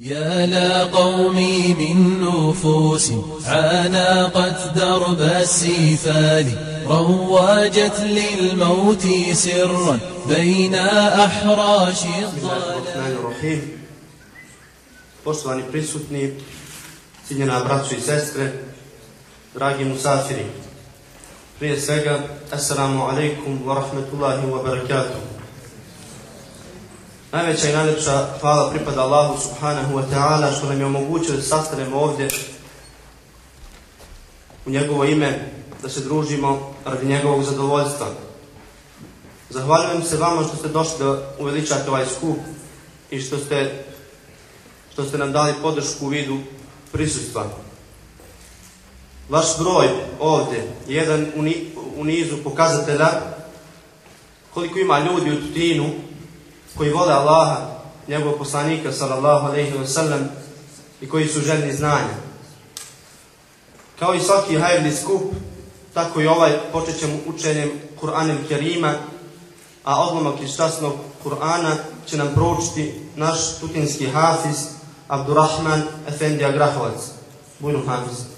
يا لا قومي من نفوس عانقت درب السفال رواجت للموت سرا بين أحراش الظلام. Poštovani prisutni, cijenjena braćo i sestre, dragi musafiri. Prije svega, assalamu alaikum wa rahmetullahi wa barakatuh. Najveća i najljepša hvala pripada Allahu subhanahu wa ta'ala što nam je omogućio da sastanemo ovdje u njegovo ime, da se družimo radi njegovog zadovoljstva. Zahvaljujem se vama što ste došli da uveličate ovaj skup i što ste, što ste nam dali podršku u vidu prisustva. Vaš broj ovdje je jedan u nizu pokazatelja koliko ima ljudi u Tutinu koji vole Allaha, njegovog poslanika sallallahu alejhi ve sellem i koji su željni znanja. Kao i svaki hajrni skup, tako i ovaj počet ćemo učenjem Kur'anem Kerima, a odlomak iz časnog Kur'ana će nam proučiti naš tutinski hafiz Abdurrahman Efendija Grahovac. Bujnu hafiz.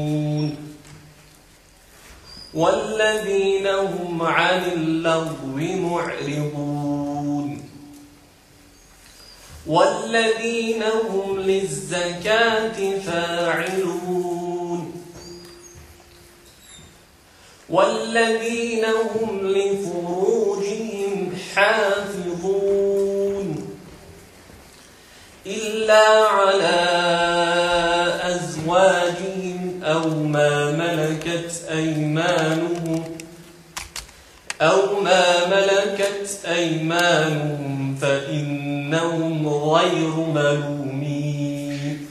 والذين هم عن اللغو معرضون. والذين هم للزكاة فاعلون. والذين هم لفروجهم حافظون. إلا على أزواجهم أو ما ملكت أيمانهم أو ما ملكت أيمانهم فإنهم غير ملومين.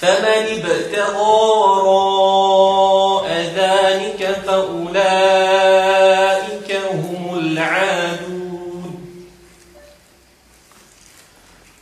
فمن ابتغى وراء ذلك فأولئك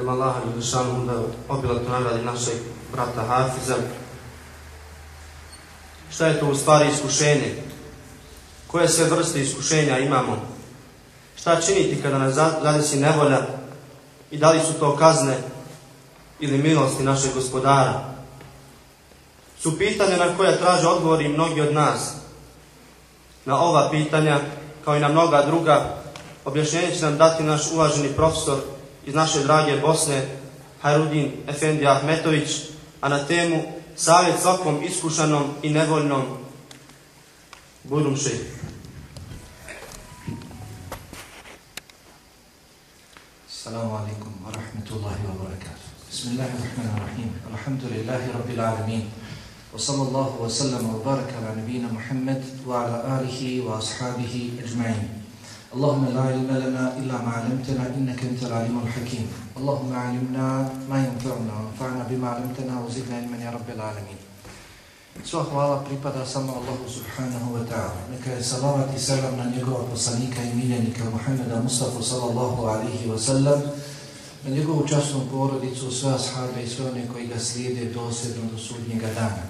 Molim Allaha Đelešanu da obilatno nagradi našeg brata Hafiza. Šta je to u stvari iskušenje? Koje sve vrste iskušenja imamo? Šta činiti kada nas zadesi nevolja? I da li su to kazne ili milosti našeg gospodara? Su pitanja na koja traže odgovori mnogi od nas. Na ova pitanja, kao i na mnoga druga, objašnjenje će nam dati naš uvaženi profesor iz naše drage Bosne, Harudin Efendi Ahmetović, a na temu savjet svakom iskušanom i nevoljnom budumši. Assalamu alaikum wa rahmatullahi wa barakatuh. Bismillahirrahmanirrahim. Alhamdulillahi rabbil alamin. Wa sallallahu wa sallam wa baraka ala nabina Muhammad wa ala alihi wa ashabihi ajma'in. اللهم لا علم لنا إلا ما علمتنا إنك أنت العليم الحكيم اللهم علمنا ما ينفعنا وانفعنا بما علمتنا وزدنا علما يا رب العالمين Sva hvala pripada samo Allahu subhanahu wa ta'ala. Neka je salavat i selam na njegova poslanika i miljenika Muhammeda Mustafa sallallahu alihi wa sallam, na njegovu časnu porodicu, sve ashabe i sve one koji ga slijede dosljedno do sudnjega dana.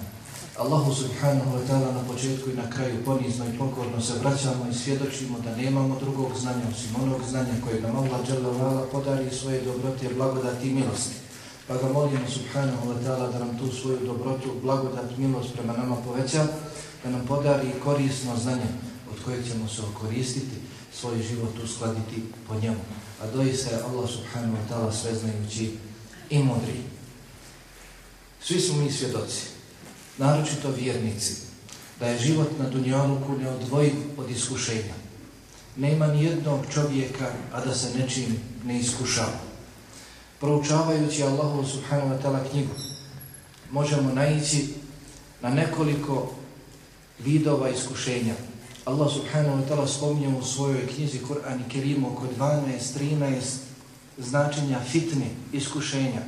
Allahu subhanahu wa ta'ala na početku i na kraju ponizno i pokorno se vraćamo i svjedočimo da nemamo drugog znanja osim onog znanja koje nam Allah dželavala podari svoje dobrote, blagodati i milosti. Pa ga molimo subhanahu wa ta'ala da nam tu svoju dobrotu, blagodat, milost prema nama poveća da nam podari korisno znanje od kojeg ćemo se okoristiti, svoj život uskladiti po njemu. A doista je Allah subhanahu wa ta'ala sveznajući i mudri. Svi su mi svjedoci, naročito vjernici, da je život na Dunjaluku neodvojiv od iskušenja. Nema ni jednog čovjeka, a da se nečim ne iskušava. Proučavajući Allahu subhanahu wa ta'ala knjigu, možemo naići na nekoliko vidova iskušenja. Allah subhanahu wa ta'ala spominje u svojoj knjizi Kur'an i Kerim oko 12-13 značenja fitne, iskušenja.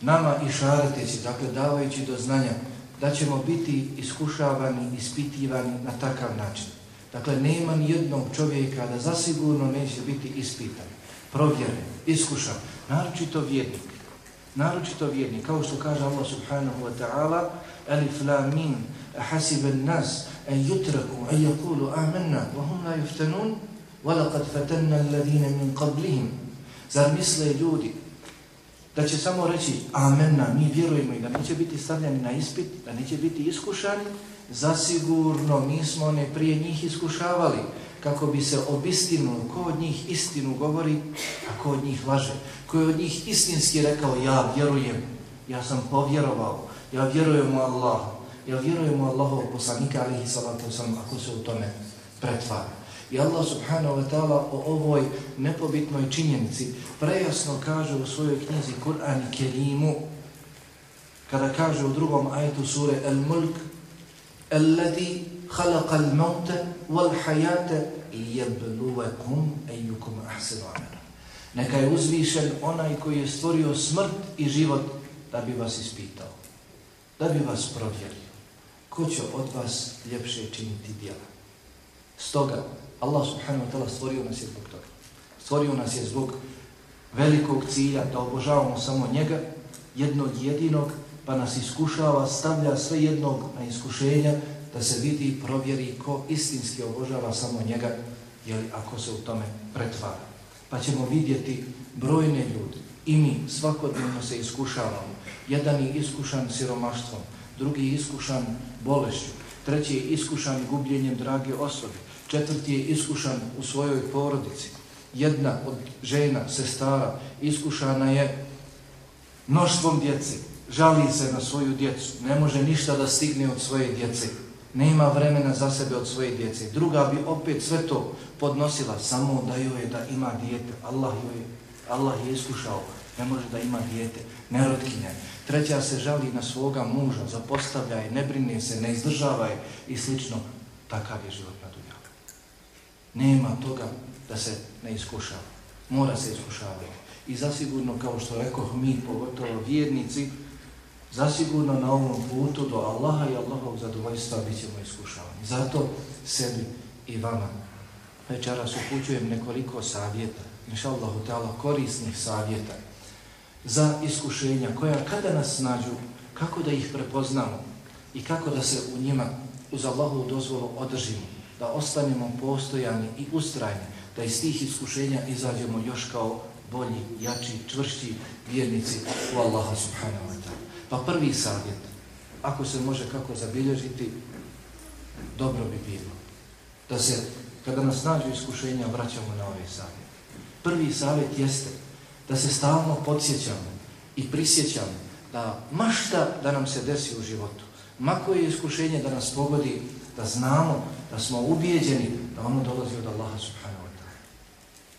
Nama i šareteći, dakle davajući do znanja da ćemo biti iskušavani, ispitivani na takav način. Dakle, nema ni jednog čovjeka da zasigurno neće biti ispitan, provjeren, iskušan, naročito vjednik. Naročito vjednik, kao što kaže Allah subhanahu wa ta'ala, Alif la min, ahasiba nas, an yutraku, an yakulu amanna, wa hum la yuftanun, wa laqad fatanna alladhina min qablihim. Zar misle ljudi da će samo reći amenna, mi vjerujemo i da neće biti stavljani na ispit, da neće biti iskušani, zasigurno mi smo one prije njih iskušavali kako bi se obistinuli ko od njih istinu govori, a ko od njih laže. Ko je od njih istinski rekao ja vjerujem, ja sam povjerovao, ja vjerujem u Allah, ja vjerujem u Allahov poslanika alihi salatu sam ako se u tome pretvara. I Allah subhanahu wa ta'ala o ovoj nepobitnoj činjenici prejasno kaže u svojoj knjizi Kur'an Kerimu kada kaže u drugom ajetu sure Al-Mulk Alladhi khalaqa al-mauta wal-hayata liyabluwakum ayyukum ahsanu amala. Neka je uzvišen onaj koji je stvorio smrt i život da bi vas ispitao, da bi vas provjerio. Ko će od vas ljepše činiti djela? Stoga, Allah subhanahu wa ta'ala stvorio nas je zbog toga. Stvorio nas je zbog velikog cilja da obožavamo samo njega, jednog jedinog, pa nas iskušava, stavlja sve jednog na iskušenja, da se vidi i provjeri ko istinski obožava samo njega, jeli ako se u tome pretvara. Pa ćemo vidjeti brojne ljude i mi svakodnevno se iskušavamo. Jedan je iskušan siromaštvom, drugi je iskušan bolešću, treći je iskušan gubljenjem drage osobe, četvrti je iskušan u svojoj porodici. Jedna od žena, sestara, iskušana je mnoštvom djeci, žali se na svoju djecu, ne može ništa da stigne od svoje djece, nema vremena za sebe od svoje djece. Druga bi opet sve to podnosila, samo da joj je da ima dijete. Allah, joj, Allah je iskušao, ne može da ima dijete, nerotkinja. Treća se žali na svoga muža, zapostavlja je, ne brine se, ne izdržava je i slično. Takav je život. Nema toga da se ne iskušava. Mora se iskušavati. I zasigurno, kao što rekao mi, pogotovo vjernici, zasigurno na ovom putu do Allaha i Allahovog zadovoljstva bit ćemo iskušavani. Zato sebi i vama večeras upućujem nekoliko savjeta, inša Allahu Teala, korisnih savjeta za iskušenja koja kada nas nađu, kako da ih prepoznamo i kako da se u njima uz Allahovu dozvolu održimo, da ostanemo postojani i ustrajni, da iz tih iskušenja izađemo još kao bolji, jači, čvršći vjernici u Allaha subhanahu wa ta'ala. Pa prvi savjet, ako se može kako zabilježiti, dobro bi bilo da se, kada nas nađu iskušenja, vraćamo na ovaj savjet. Prvi savjet jeste da se stalno podsjećamo i prisjećamo da mašta da nam se desi u životu, mako je iskušenje da nas pogodi, da znamo, da smo ubijeđeni da ono dolazi od Allaha subhanahu wa ta'ala.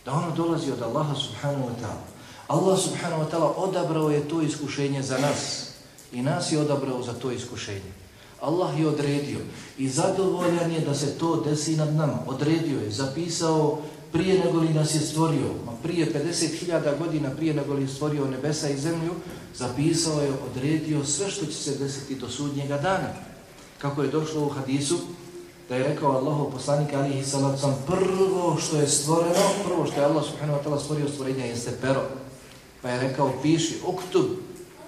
Da ono dolazi od Allaha subhanahu wa ta'ala. Allah subhanahu wa ta'ala odabrao je to iskušenje za nas i nas je odabrao za to iskušenje. Allah je odredio i zadovoljan je da se to desi nad nama. Odredio je, zapisao prije nego li nas je stvorio, ma prije 50.000 godina prije nego li je stvorio nebesa i zemlju, zapisao je, odredio sve što će se desiti do sudnjega dana. Kako je došlo u hadisu, da je rekao Allahu poslanik alihi sallam, prvo što je stvoreno, prvo što je Allah subhanahu wa ta'ala stvorio stvorenja jeste pero. Pa je rekao, piši, uktub,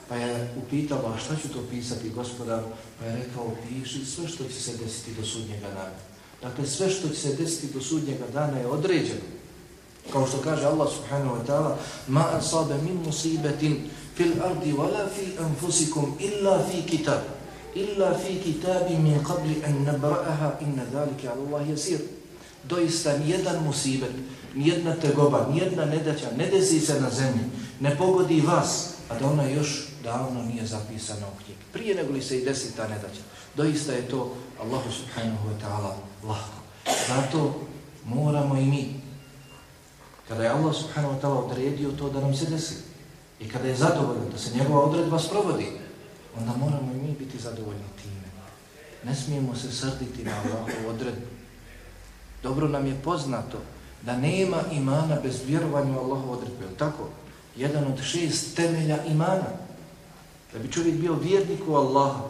Pa je upitao, a šta ću to pisati gospodar? Pa je rekao, piši sve što će se desiti do sudnjega dana. Dakle, sve što će se desiti do sudnjega dana je određeno. Kao što kaže Allah subhanahu wa ta'ala, ma asabe min musibetin fil ardi wala fi anfusikum illa fi kitab illa fi kitabi min qabli an nabra'aha inna zalika 'ala Allah yasir. Doista nijedan musibet, nijedna tegoba, nijedna nedaća ne desi se na zemlji, ne pogodi vas, a da ona još davno nije zapisana u knjigi. Prije nego li se i desi ta nedaća. Doista je to Allahu subhanahu wa ta'ala lahko. Zato moramo i mi, kada je Allah subhanahu wa ta'ala odredio to da nam se desi, i kada je zadovoljno da se njegova odredba sprovodi, onda moramo i mi biti zadovoljni time. Ne smijemo se srditi na Allahu odredbu. Dobro nam je poznato da nema imana bez vjerovanja u Allahovu odredbu. Je tako? Jedan od šest temelja imana. Da bi čovjek bio vjernik u Allaha,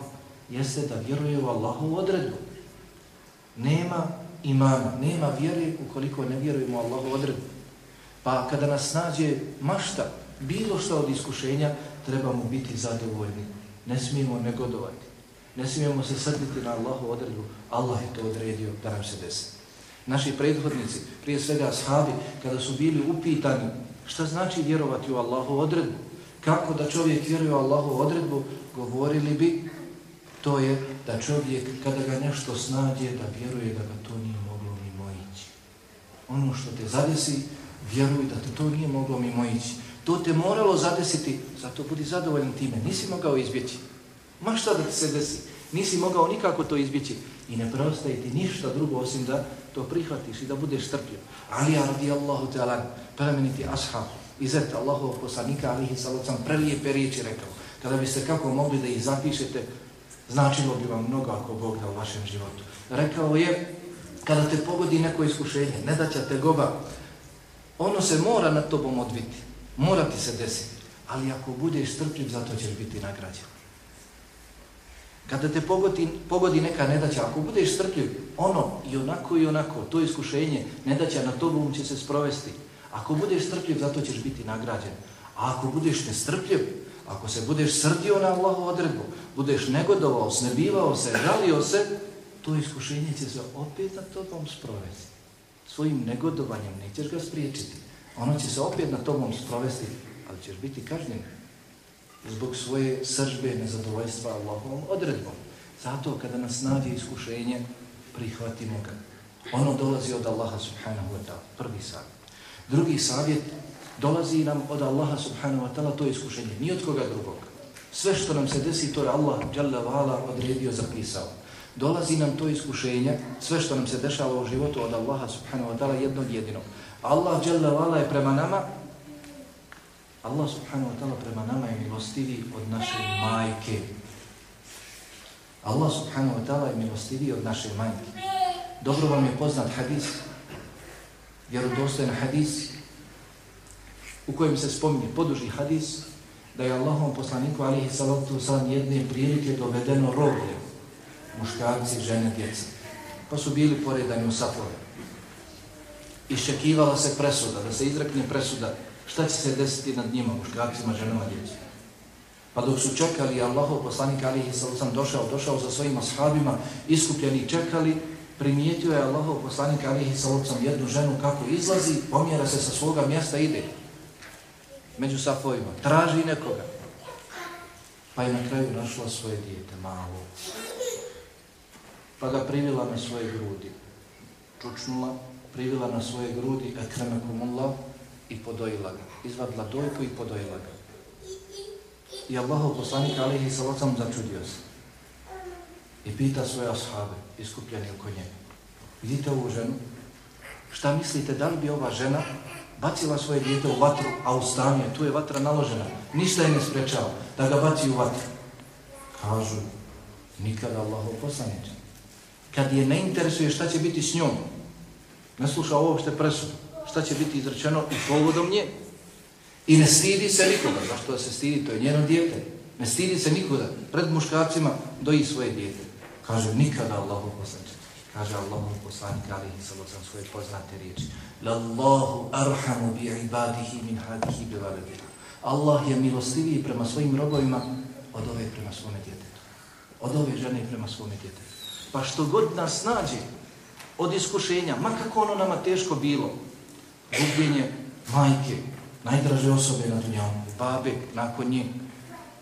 jeste da vjeruje u Allahu odredbu. Nema imana, nema vjere ukoliko ne vjerujemo u Allahu odredbu. Pa kada nas nađe mašta, bilo što od iskušenja, trebamo biti zadovoljni. Ne smijemo negodovati. Ne smijemo se srditi na Allahu odredbu. Allah je to odredio da nam se desi. Naši prethodnici, prije svega ashabi, kada su bili upitani šta znači vjerovati u Allahu odredbu, kako da čovjek vjeruje u Allahu odredbu, govorili bi to je da čovjek kada ga nešto snađe da vjeruje da ga to nije moglo mimo ići. Ono što te zadesi, vjeruj da te to nije moglo mimo ići. To te moralo zadesiti, zato budi zadovoljan time. Nisi mogao izbjeći. Ma šta da ti se desi? Nisi mogao nikako to izbjeći. I ne preostaje ti ništa drugo osim da to prihvatiš i da budeš strpljiv. Ali ja radi Allahu Teala, plemeniti ashab, izet Allahov poslanika, alihi salacam, prelijepe riječi rekao. Kada biste kako mogli da ih zapišete, značilo bi vam mnogo ako Bog da u vašem životu. Rekao je, kada te pogodi neko iskušenje, ne da će te goba, ono se mora nad tobom odviti, mora ti se desiti, ali ako budeš strpljiv, zato ćeš biti nagrađen. Kada te pogodi, pogodi neka nedaća, ako budeš strpljiv, ono i onako i onako, to iskušenje, nedaća na tobom će se sprovesti. Ako budeš strpljiv, zato ćeš biti nagrađen. A ako budeš nestrpljiv, ako se budeš srdio na Allahu odredbu, budeš negodovao, snebivao se, žalio se, to iskušenje će se opet na tobom sprovesti. Svojim negodovanjem nećeš ga spriječiti. Ono će se opet na tobom sprovesti, ali ćeš biti kažnjen zbog svoje sržbe nezadovoljstva Allahovom odredbom. Zato kada nas nađe iskušenje, prihvatimo ga. Ono dolazi od Allaha subhanahu wa ta'ala. Prvi savjet. Drugi savjet dolazi nam od Allaha subhanahu wa ta'ala to iskušenje. Ni od koga drugog. Sve što nam se desi, to je Allah jalla vala odredio, zapisao. Dolazi nam to iskušenje, sve što nam se dešava u životu od Allaha subhanahu wa ta'ala jednog jedinog. Allah dželle vala je prema nama, Allah subhanahu wa ta'ala prema nama je milostivi od naše majke. Allah subhanahu wa ta'ala je milostivi od naše majke. Dobro vam je poznat hadis, vjerodostojen hadis, u kojem se spominje poduži hadis, da je Allahom poslaniku alihi salatu salam jedne prilike dovedeno roblje, muškarci, žene, djeca. Pa su bili poredani u safore. Iščekivala se presuda, da se izrekne presuda, šta će se desiti nad njima, muškarcima, ženama, djecima. Pa dok su čekali, Allahov poslanik alihi sallam došao, došao sa svojim ashabima, iskupljeni čekali, primijetio je Allahov poslanik alihi sallam jednu ženu kako izlazi, pomjera se sa svoga mjesta, ide među safojima, traži nekoga. Pa je na kraju našla svoje dijete, malo. Pa ga privila na svoje grudi. Čučnula, privila na svoje grudi, ekremekumullah, i podojila ga. Izvadila dojku i podojila ga. I Allahov poslanik alihi salacom začudio se. I pita svoje ashabe, iskupljeni oko njega. Vidite ovu ženu? Šta mislite, da li bi ova žena bacila svoje dijete u vatru, a u stanju tu je vatra naložena. Ništa je ne sprečava da ga baci u vatru. Kažu, nikada Allahov poslaniče. Kad je ne interesuje šta će biti s njom, ne sluša uopšte presudu, šta će biti izrečeno i povodom nje. I ne stidi se nikoga. Zašto se stidi? To je njeno dijete. Ne stidi se nikoga. Pred muškarcima doji svoje dijete. Kaže, nikada Allahu poslaniče. Kaže Allahu poslanik, ali sam svoje poznate riječi. Lallahu arhamu bi ibadihi min hadihi bi valedina. Allah je milostiviji prema svojim robovima od ove prema svome djetetu. Od ove žene prema svome djetetu. Pa što god nas nađe od iskušenja, makako ono nama teško bilo, gubljenje majke, najdraže osobe na dunjavu, babe, nakon nje,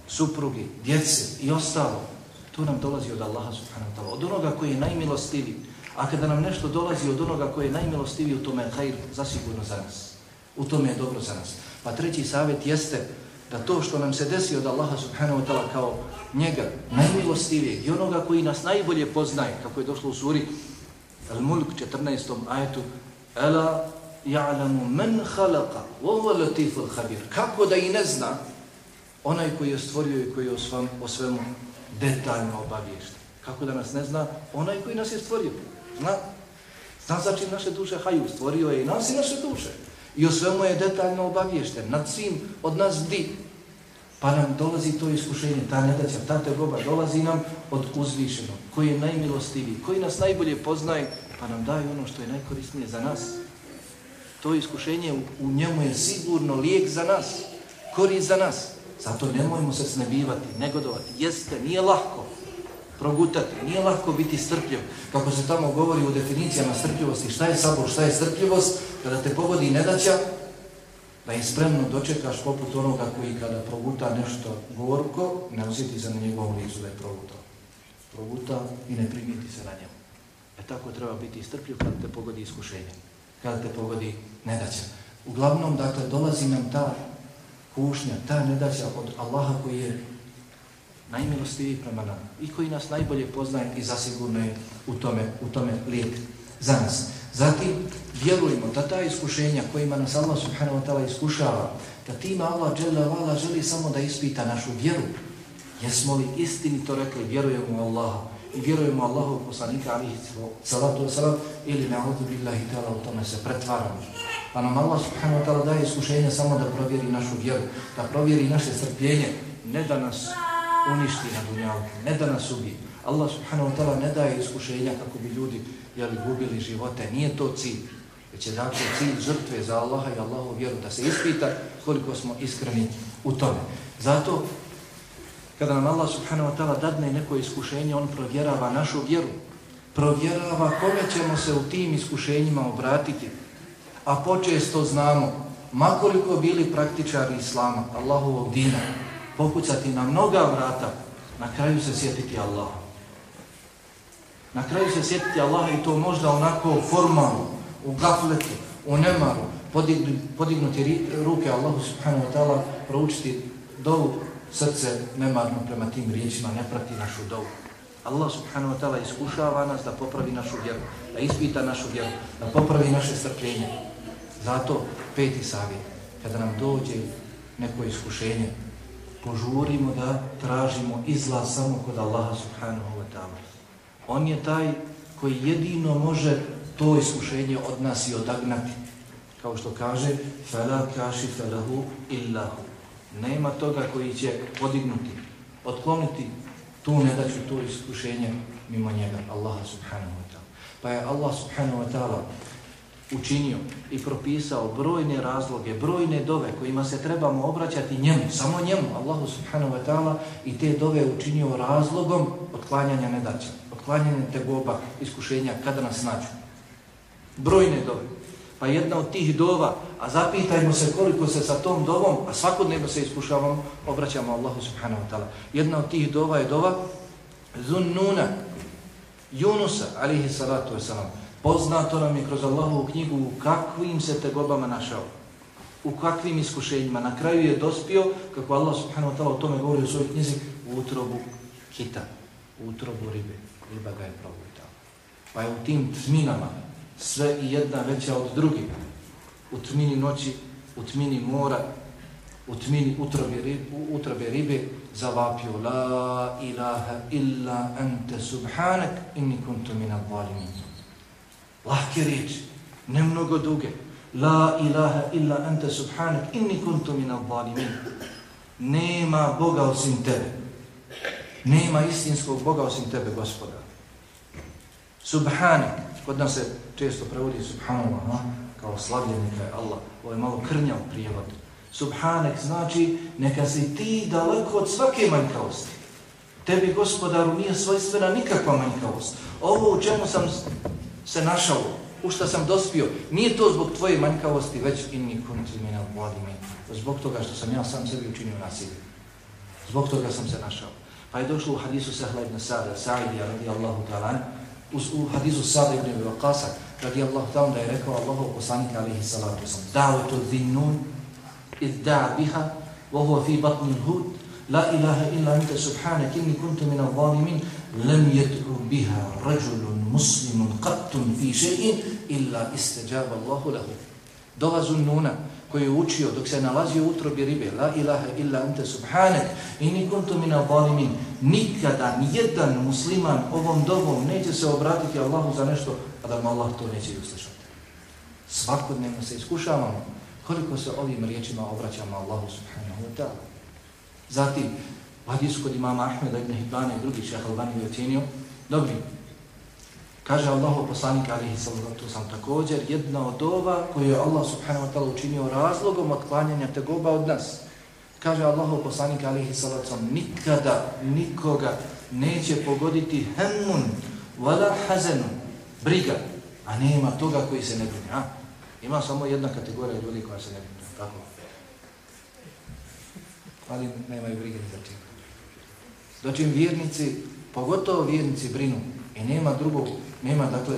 supruge, djece i ostalo, To nam dolazi od Allaha subhanahu wa ta'ala, od onoga koji je najmilostiviji. A kada nam nešto dolazi od onoga koji je najmilostiviji, u tome je hajr zasigurno za nas. U tome je dobro za nas. Pa treći savjet jeste da to što nam se desi od Allaha subhanahu wa ta'ala kao njega, najmilostivijeg i onoga koji nas najbolje poznaje, kako je došlo u suri Al-Mulk 14. ajetu, Ela ja'lamu men khalaqa, wa huwa latiful khabir. Kako da i ne zna onaj koji je stvorio i koji je o, svam, o svemu detaljno obaviješten. Kako da nas ne zna onaj koji nas je stvorio. Zna, zna za čim naše duše haju, stvorio je i nas i naše duše. I o svemu je detaljno obaviješten, nad svim od nas di. Pa nam dolazi to iskušenje, ta nedaća, ta tegoba, dolazi nam od uzvišenog, koji je najmilostiviji, koji nas najbolje poznaje, pa nam daje ono što je najkorisnije za nas. To iskušenje u njemu je sigurno lijek za nas, korist za nas. Zato nemojmo se snebivati, negodovati. Jeste, nije lahko progutati, nije lahko biti strpljiv. Kako se tamo govori u definicijama strpljivosti, šta je sabor, šta je strpljivost, kada te pogodi nedaća, da je spremno dočekaš poput onoga koji kada proguta nešto gorko, ne osjeti se na njegovom licu da je progutao. Proguta i ne primiti se na njemu. E tako treba biti strpljiv kada te pogodi iskušenje, kada te pogodi nedaća. Uglavnom, dakle, dolazi nam ta kušnja, ta nedaća od Allaha koji je najmilostiviji prema nama i koji nas najbolje poznaje i zasigurno je u tome, u tome lijek za nas. Zatim, vjerujemo da ta iskušenja kojima nas Allah subhanahu wa ta'ala iskušava, da tima Allah dželle želi samo da ispita našu vjeru. Jesmo li istini to rekli, vjerujemo u Allaha i vjerujemo Allahu poslanika alihi salatu wa salam ili na'udhu billahi ta'ala u tome se pretvaramo. Pa nam Allah subhanahu wa ta'ala daje iskušenje samo da provjeri našu vjeru, da provjeri naše strpljenje, ne da nas uništi na dunjalku, ne da nas ubije. Allah subhanahu wa ta'ala ne daje iskušenja kako bi ljudi jeli, gubili živote, nije to cilj. Već je dakle cilj žrtve za Allaha i Allahu vjeru, da se ispita koliko smo iskreni u tome. Zato, kada nam Allah subhanahu wa ta'ala dadne neko iskušenje, on provjerava našu vjeru. Provjerava kome ćemo se u tim iskušenjima obratiti. A počesto znamo, makoliko bili praktičari Islama, Allahovog dina, pokucati na mnoga vrata, na kraju se sjetiti Allaha. Na kraju se sjetiti Allaha i to možda onako formalno, u gafletu, u nemaru, podignuti, podignuti ruke Allahu subhanahu wa ta'ala, proučiti dovu, srce nemarno prema tim riječima, ne prati našu dovu. Allah subhanahu wa ta'ala iskušava nas da popravi našu vjeru, da ispita našu vjeru, da popravi naše strpljenje. Zato peti savjet, kada nam dođe neko iskušenje, požurimo da tražimo izlaz samo kod Allaha subhanahu wa ta'ala. On je taj koji jedino može to iskušenje od nas i odagnati. Kao što kaže, فَلَا كَاشِ فَلَهُ إِلَّهُ Nema toga koji će podignuti, otkloniti tu nedaću, to iskušenje mimo njega, Allaha subhanahu wa ta'ala. Pa je Allah subhanahu wa ta'ala učinio i propisao brojne razloge, brojne dove kojima se trebamo obraćati njemu, samo njemu, Allahu subhanahu wa ta'ala, i te dove učinio razlogom otklanjanja nedaća, otklanjanja tegoba, iskušenja kada nas nađu. Brojne dove. Pa jedna od tih dova, a zapitajmo se koliko se sa tom dovom, a svakodnevno se iskušavamo, obraćamo Allahu subhanahu wa ta'ala. Jedna od tih dova je dova Zunnuna, Junusa, alihi salatu wasalam, Poznato nam je kroz Allahovu knjigu u kakvim se tegobama našao. U kakvim iskušenjima. Na kraju je dospio, kako Allah subhanahu wa ta'ala o tome govori u svojoj knjizi, u utrobu kita, u utrobu ribe. Riba ga je provojtala. Pa je u tim tminama sve i jedna veća od drugih. U tmini noći, u tmini mora, u tmini utrobe ribe, utrobe ribe zavapio La ilaha illa ante subhanak inni kuntu minal valimin lahke riječi, ne mnogo duge. La ilaha illa anta subhanak inni kuntu minal zalimin. Nema Boga osim tebe. Nema istinskog Boga osim tebe, gospoda. Subhanak, kod nas je često prevodi subhanallah, no? kao slavljenika je Allah. Ovo je malo krnjav prijevod. Subhanak znači neka si ti daleko od svake manjkavosti. Tebi, gospodaru, nije svojstvena nikakva manjkavost. Ovo u čemu sam se našao, u što sam dospio, nije to zbog tvoje manjkavosti, već inni kunti mina vladimi. Zbog toga što sam ja sam sebi učinio nasilje. Zbog toga sam se našao. Pa je došlo u hadisu Sahla ibn Sada, Sa'idija radijallahu ta'ala, u hadisu Sada ibn Waqasa radijallahu ta'ala da je rekao Allahu poslanika alihi salatu wasalam, da'u to dhinnun, id da'a biha, wa huwa fi batni hud, la ilaha illa anta subhanak inni kuntu min al-zalimin, lam yad'u biha rajulun muslimun qattun fi shay'in illa istajaba Allahu lahu. Dova zunnuna, koji je učio dok se nalazio u utrobi ribe, la ilaha illa ante subhanak, inni kuntu mina zalimin, nikada nijedan musliman ovom dovom neće se obratiti Allahu za nešto, a da mu Allah to neće uslišati. Svakodnevno se iskušavamo koliko se ovim riječima obraćamo Allahu subhanahu wa ta'ala. Zatim, u hadisu kod imama Ahmeda ibn Hibana i drugi šeha Albani je ocjenio, dobri, Kaže Allahu poslanik alihi sallatu sam također jedna od ova koju je Allah subhanahu wa ta'ala učinio razlogom otklanjanja tegoba od nas. Kaže Allahu poslanik alihi sallatu sam nikada nikoga neće pogoditi hemmun wala hazenun, briga, a nema toga koji se ne brine. A? Ima samo jedna kategorija ljudi koja se ne brine. Tako? Ali nemaju brige ni za čim. Dočim vjernici, pogotovo vjernici brinu i nema drugog Nema, dakle,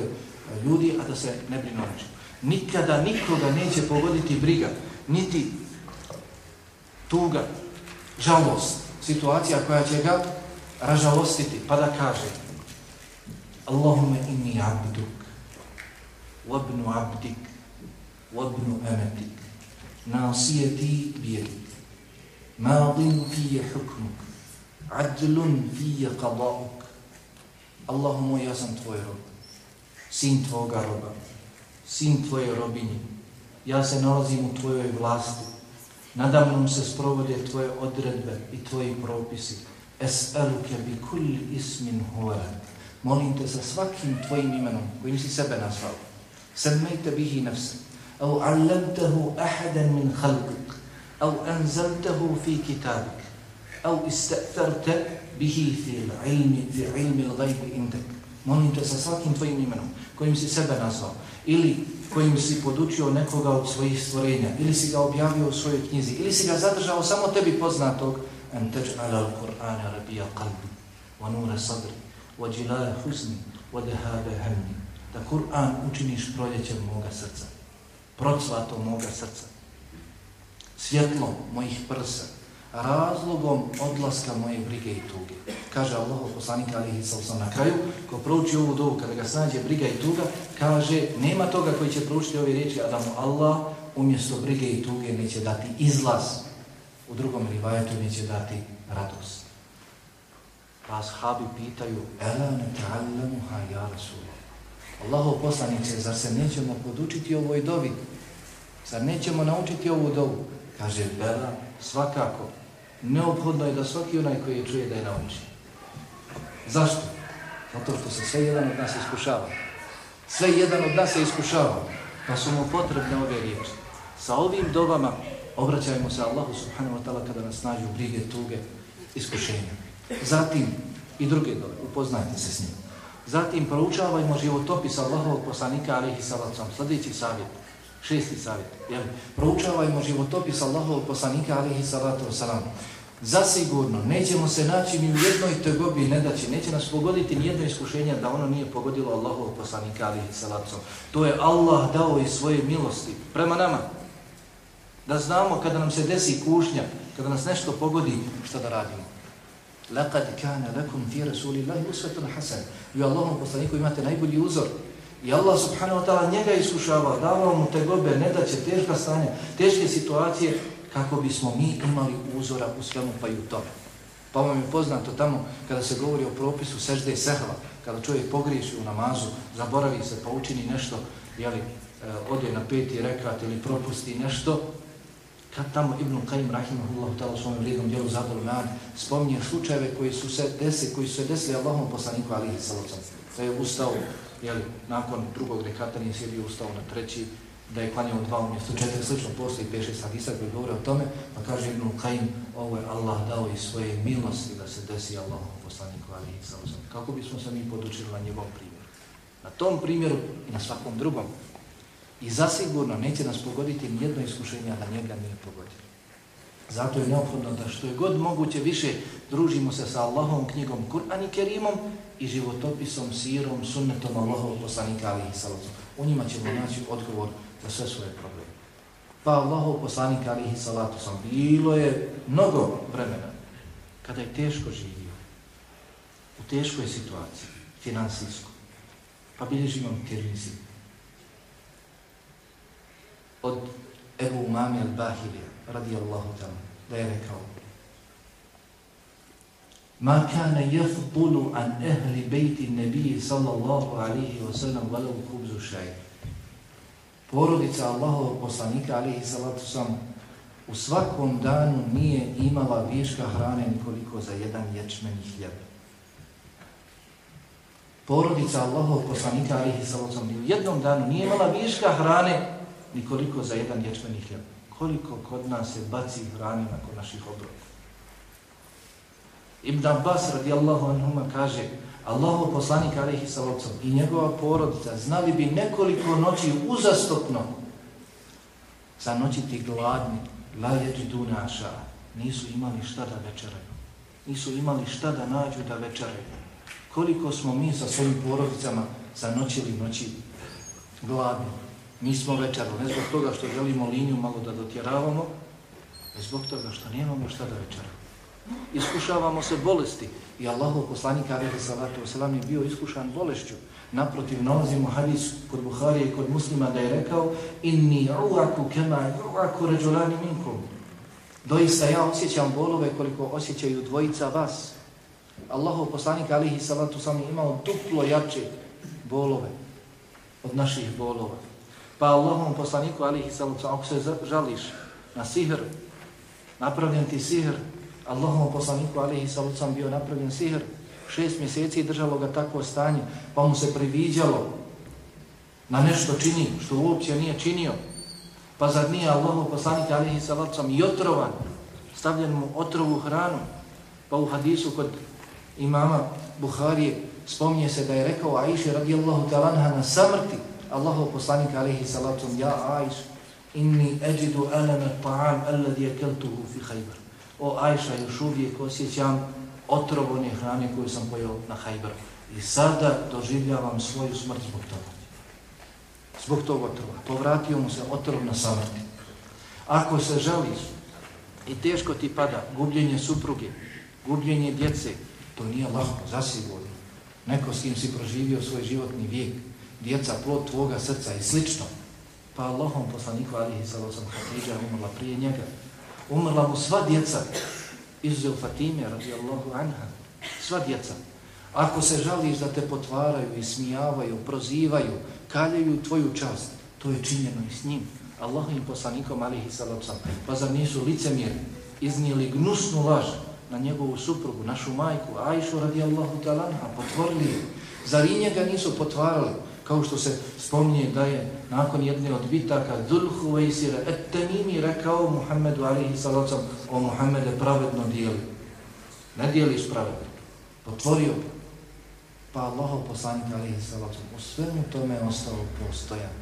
ljudi, a da se ne brinu oči. Nikada nikoga neće pogoditi briga, niti tuga, žalost, situacija koja će ga ražalostiti, pa da kaže Allahume inni abduk, wabnu abdik, wabnu emetik, nasijeti bijedik, madin fije hukmuk, adlun fije qadauk, Allahumme, ja sam tvoj rob, sin tvoga roba, sin tvoje robinje, ja se nalazim u tvojoj vlasti, nadamnom se sprovode tvoje odredbe i tvoji propisi, es'aluke bi kulli ismin huvala, molim te sa svakim tvojim imenom, kojim si sebe nazvao, semmejte bihi nafse, au allamtahu ahadan min khalqik, au anzaltahu fi kitabik, au ista'tharta bihi fi ilmi, fi ilmi l-gajbi indak, Molim te sa svakim tvojim imenom, kojim si sebe nazvao, ili kojim si podučio nekoga od svojih stvorenja, ili si ga objavio u svojoj knjizi, ili si ga zadržao samo tebi poznatog, en teđ'ala al-Qur'ana rabija qalbi, wa nura sadri, wa džilale husni wa dehabe hemni, da Kur'an učiniš proljećem moga srca, procvatom moga srca, svjetlo mojih prsa, razlogom odlaska moje brige i tuge. Kaže Allah, poslanik alihi sallam na kraju, ko prouči ovu dovu, kada ga snađe briga i tuga, kaže, nema toga koji će proučiti ove riječi, a da mu Allah umjesto brige i tuge neće dati izlaz. U drugom rivajetu neće dati radost. Pa ashabi pitaju, Ela ne ta'allamu ha ja Rasulullah. Allahov poslanice, zar se nećemo podučiti ovoj dovi? Zar nećemo naučiti ovu dovu? Kaže, Bela, svakako, neophodno je da svaki onaj koji je čuje da je nauči. Zašto? Zato što se sve jedan od nas iskušava. Sve jedan od nas se iskušava. Pa su mu potrebne ove riječi. Sa ovim dobama obraćajmo se Allahu subhanahu wa ta'ala kada nas nađu brige, tuge, iskušenja. Zatim i druge dobe, upoznajte se s njim. Zatim proučavajmo životopis Allahovog poslanika alihi salacom. Sljedeći savjet, Šesti savjet. Jel? Proučavajmo životopis Allahovog poslanika alihi salatu wasalam. Zasigurno, nećemo se naći ni u jednoj tegobi ne daći. Neće nas pogoditi nijedno iskušenje da ono nije pogodilo Allahovog poslanika alihi salatu To je Allah dao iz svoje milosti prema nama. Da znamo kada nam se desi kušnja, kada nas nešto pogodi, što da radimo. لَقَدْ كَانَ لَكُمْ فِي رَسُولِ اللَّهِ hasan. حَسَنَ I Allahom poslaniku imate najbolji uzor. I Allah subhanahu wa ta'ala njega iskušava, davao mu te gobe, ne da će teška stanja, teške situacije, kako bismo mi imali uzora u svemu pa i u tome. Pa vam je poznato tamo kada se govori o propisu sežde i sehva, kada čovjek pogriješi u namazu, zaboravi se pa učini nešto, jeli, e, ode na peti rekat ili propusti nešto, kad tamo Ibn Qayyim rahimahullahu ta'ala u svom vrijednom dijelu Zadolu Man spominje slučajeve koji su se desili, koji su se desili Allahom poslaniku alihi salocam. Da je ustao jeli, nakon drugog rekata nije sjedio ustao na treći, da je klanjao dva umjesto četiri, slično postoji peše sadisa koji govore o tome, pa kaže Ibn Kajim, ovo je Allah dao iz svoje milosti da se desi Allahom poslaniku Ali Isalazom. Kako bismo se mi podučili na njegovom primjeru? Na tom primjeru i na svakom drugom. I zasigurno neće nas pogoditi nijedno iskušenje, da njega nije pogodilo. Zato je neophodno da što je god moguće više družimo se sa Allahom, knjigom Kur'an i Kerimom i životopisom, sirom, sunnetom Allahov poslanika alihi salatu. U njima ćemo naći odgovor za sve svoje probleme. Pa Allahov poslanika alihi salatu sam bilo je mnogo vremena kada je teško živio, u teškoj situaciji, finansijskoj. Pa bilježi imam tirmizi. Od Ebu Umami al-Bahirija, radijallahu ta'ala, da je rekao Ma kana yafdulu an ahli bejti nabi sallallahu alayhi wa sallam walau kubzu shay. Porodica Allahovog poslanika alihi salatu sam u svakom danu nije imala viška hrane nikoliko za jedan ječmeni hljeb. Porodica Allahovog poslanika alihi salatu sam u jednom danu nije imala viška hrane nikoliko za jedan ječmeni hljeb. Koliko kod nas se baci hrani nakon naših obroka. Ibn Abbas radijallahu anhuma kaže Allahu poslanik alaihi sallam i njegova porodica znali bi nekoliko noći uzastopno za noći ti gladni la jeđi dunaša nisu imali šta da večeraju. Nisu imali šta da nađu da večeraju. Koliko smo mi sa svojim porodicama zanoćili noći gladni? Mi smo večerali ne zbog toga što želimo liniju malo da dotjeravamo ne zbog toga što nemamo šta da večeramo iskušavamo se bolesti. I Allahov poslanik alaihi salatu wasalam je bio iskušan bolešću. Naprotiv, nalazimo hadis kod Buharije i kod muslima da je rekao inni ruaku kema ruaku ređulani minkum. Doista ja osjećam bolove koliko osjećaju dvojica vas. Allahov poslanik alaihi salatu wasalam imao duplo jače bolove od naših bolova. Pa Allahom poslaniku alihi salatu ako se žališ na sihr, napravljen ti sihr, Allahom poslaniku alihi salatu, bio napravljen sihr, šest mjeseci držalo ga takvo stanje, pa mu se priviđalo na nešto čini, što uopće nije činio. Pa zar nije Allahom poslaniku alihi salucam i otrovan, stavljen mu otrovu hranu, pa u hadisu kod imama Buharije spominje se da je rekao Aisha radijallahu talanha na samrti Allahov poslanik alihi salatu ja Aisha, inni eđidu alama ta'am alladhi akeltuhu fi hajbar o Ajša, još uvijek osjećam otrovone hrane koju sam pojel na Khaybar. I sada doživljavam svoju smrt zbog toga. Zbog tog otrova. Povratio mu se otrov na samrti. Ako se žališ i teško ti pada gubljenje supruge, gubljenje djece, to nije lahko, zasigurno. Neko s kim si proživio svoj životni vijek, djeca, plod tvoga srca i slično. Pa Allahom poslaniku alihi sallam Hatidža umrla prije njega umrla mu sva djeca, izuzev Fatime, radijallahu anha, sva djeca. Ako se žališ da te potvaraju i smijavaju, prozivaju, kaljaju tvoju čast, to je činjeno i s njim. Allahim poslanikom, alihi salacom, pa zar nisu licemjeri, iznijeli gnusnu laž na njegovu suprugu, našu majku, Ajšu radijallahu talanha, potvorili je. Zar i njega nisu potvarali? Kao što se spominje da je nakon jedne od bitaka Dhul Huwaisira et Tanimi rekao Muhammedu alihi salacom o Muhammede pravedno dijeli. Ne dijeliš pravedno. Potvorio. Pa Allah poslanik alihi salacom u svemu tome je ostao postojan.